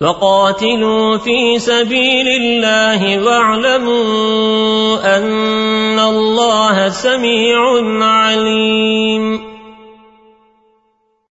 فقاتلوا في سبيل الله واعلموا أن الله سميع عليم.